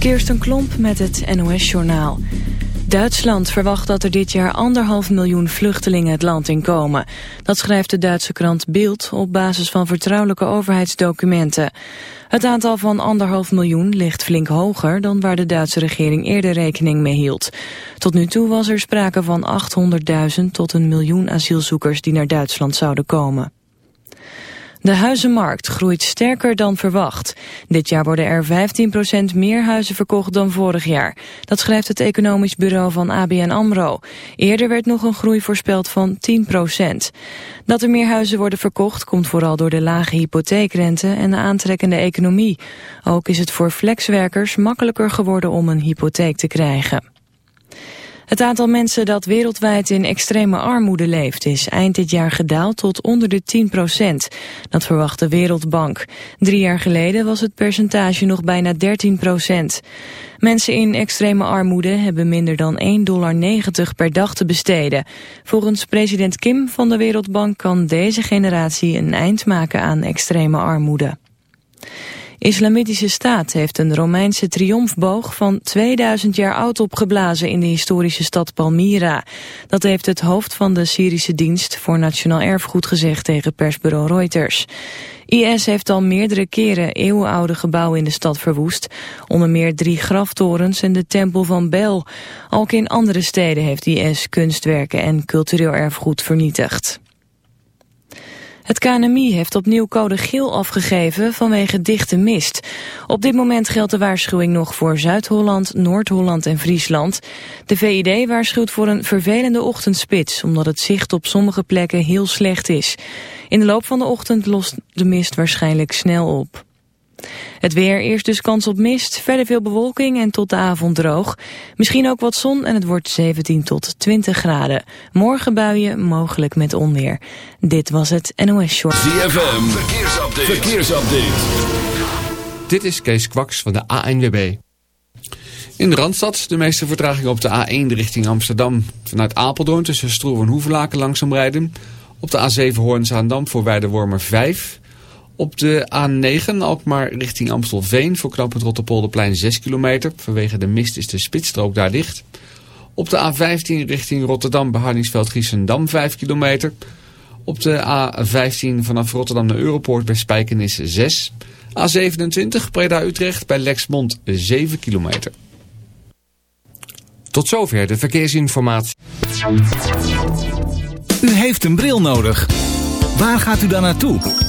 Kirsten Klomp met het NOS-journaal. Duitsland verwacht dat er dit jaar anderhalf miljoen vluchtelingen het land in komen. Dat schrijft de Duitse krant Bild op basis van vertrouwelijke overheidsdocumenten. Het aantal van anderhalf miljoen ligt flink hoger dan waar de Duitse regering eerder rekening mee hield. Tot nu toe was er sprake van 800.000 tot een miljoen asielzoekers die naar Duitsland zouden komen. De huizenmarkt groeit sterker dan verwacht. Dit jaar worden er 15% meer huizen verkocht dan vorig jaar. Dat schrijft het economisch bureau van ABN AMRO. Eerder werd nog een groei voorspeld van 10%. Dat er meer huizen worden verkocht komt vooral door de lage hypotheekrente en de aantrekkende economie. Ook is het voor flexwerkers makkelijker geworden om een hypotheek te krijgen. Het aantal mensen dat wereldwijd in extreme armoede leeft is eind dit jaar gedaald tot onder de 10 procent. Dat verwacht de Wereldbank. Drie jaar geleden was het percentage nog bijna 13 procent. Mensen in extreme armoede hebben minder dan 1,90 dollar per dag te besteden. Volgens president Kim van de Wereldbank kan deze generatie een eind maken aan extreme armoede. Islamitische Staat heeft een Romeinse triomfboog van 2000 jaar oud opgeblazen in de historische stad Palmyra. Dat heeft het hoofd van de Syrische dienst voor nationaal erfgoed gezegd tegen persbureau Reuters. IS heeft al meerdere keren eeuwenoude gebouwen in de stad verwoest. Onder meer drie graftorens en de tempel van Bel. Ook in andere steden heeft IS kunstwerken en cultureel erfgoed vernietigd. Het KNMI heeft opnieuw code geel afgegeven vanwege dichte mist. Op dit moment geldt de waarschuwing nog voor Zuid-Holland, Noord-Holland en Friesland. De VID waarschuwt voor een vervelende ochtendspits, omdat het zicht op sommige plekken heel slecht is. In de loop van de ochtend lost de mist waarschijnlijk snel op. Het weer, eerst dus kans op mist, verder veel bewolking en tot de avond droog. Misschien ook wat zon en het wordt 17 tot 20 graden. Morgen buien, mogelijk met onweer. Dit was het NOS Short. ZFM, verkeersupdate. verkeersupdate. Dit is Kees Kwaks van de ANWB. In de Randstad de meeste vertraging op de A1 richting Amsterdam. Vanuit Apeldoorn tussen Stroe en Hoevelaken langzaam rijden. Op de A7 Hoorn-Zaandam voor Weidewormer 5... Op de A9 Alkmaar richting Amstelveen voor knooppunt Rotterpolderplein 6 kilometer. Vanwege de mist is de spitsstrook daar dicht. Op de A15 richting Rotterdam bij Hardingsveld-Giessendam 5 kilometer. Op de A15 vanaf Rotterdam naar Europoort bij Spijkenis 6. A27 Preda-Utrecht bij Lexmond 7 kilometer. Tot zover de verkeersinformatie. U heeft een bril nodig. Waar gaat u dan naartoe?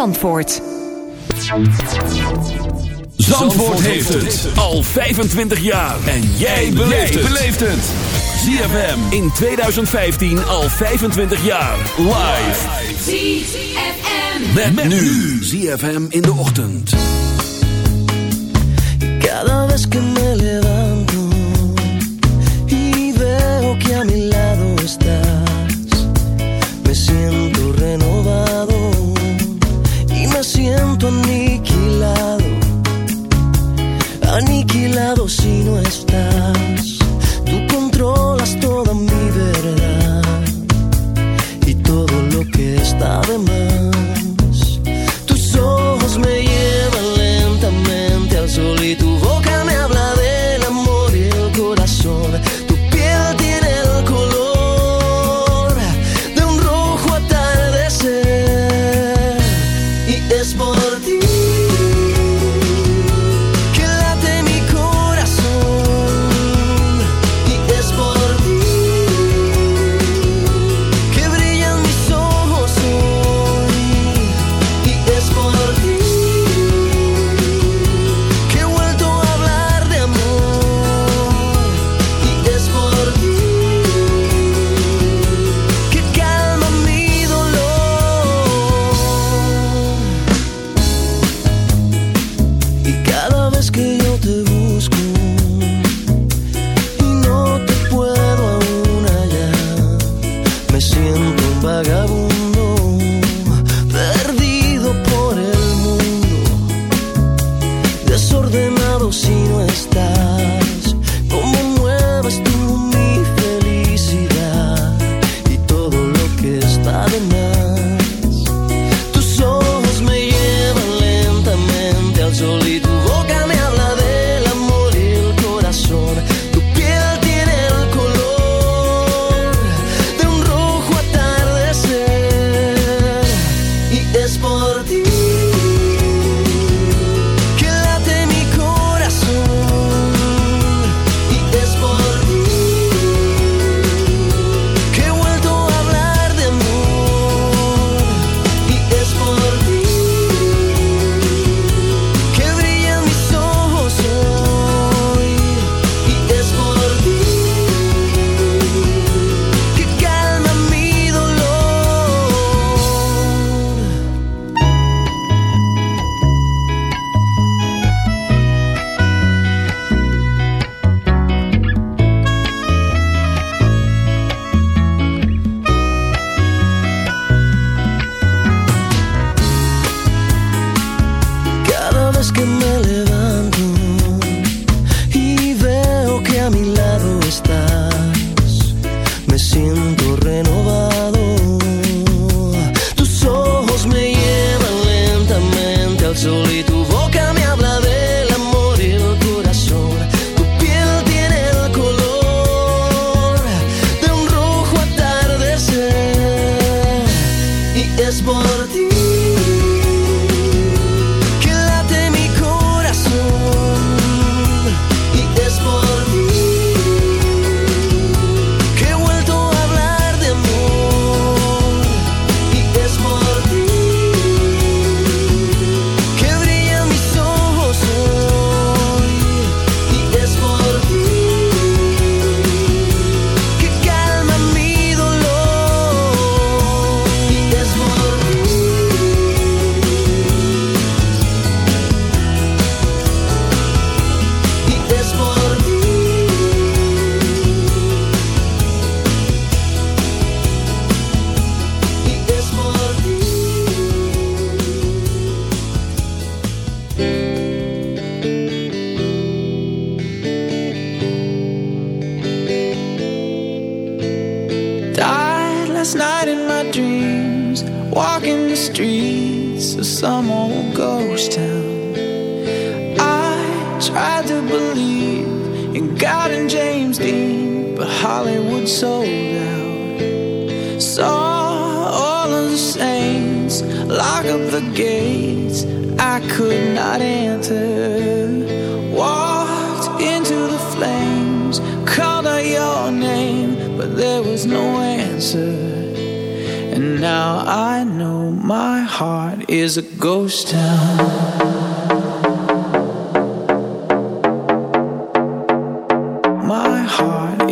Zandvoort heeft het al 25 jaar. En jij beleeft het. ZFM in 2015 al 25 jaar. Live. ZFM. Met, met nu. ZFM in de ochtend. Cada vez que me levanto y veo que a mi lado estás, me siento renovado siento aniquilado, aniquilado si no estás. Tú controlas toda mi verdad y todo lo que está de más.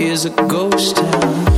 Is a ghost town.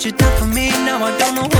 What you done for me. Now I don't know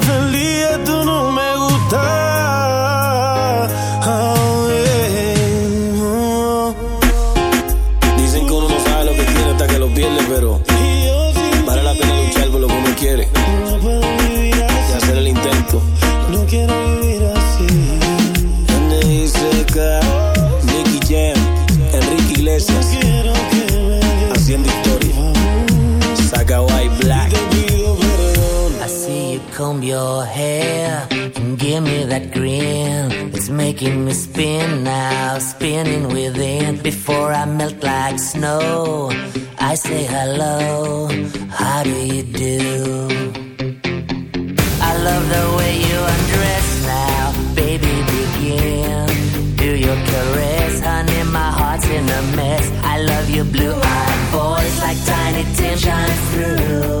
Give me that grin, it's making me spin now, spinning within. Before I melt like snow, I say hello, how do you do? I love the way you undress now, baby, begin. Do your caress, honey, my heart's in a mess. I love your blue eyed voice like tiny tin shines through.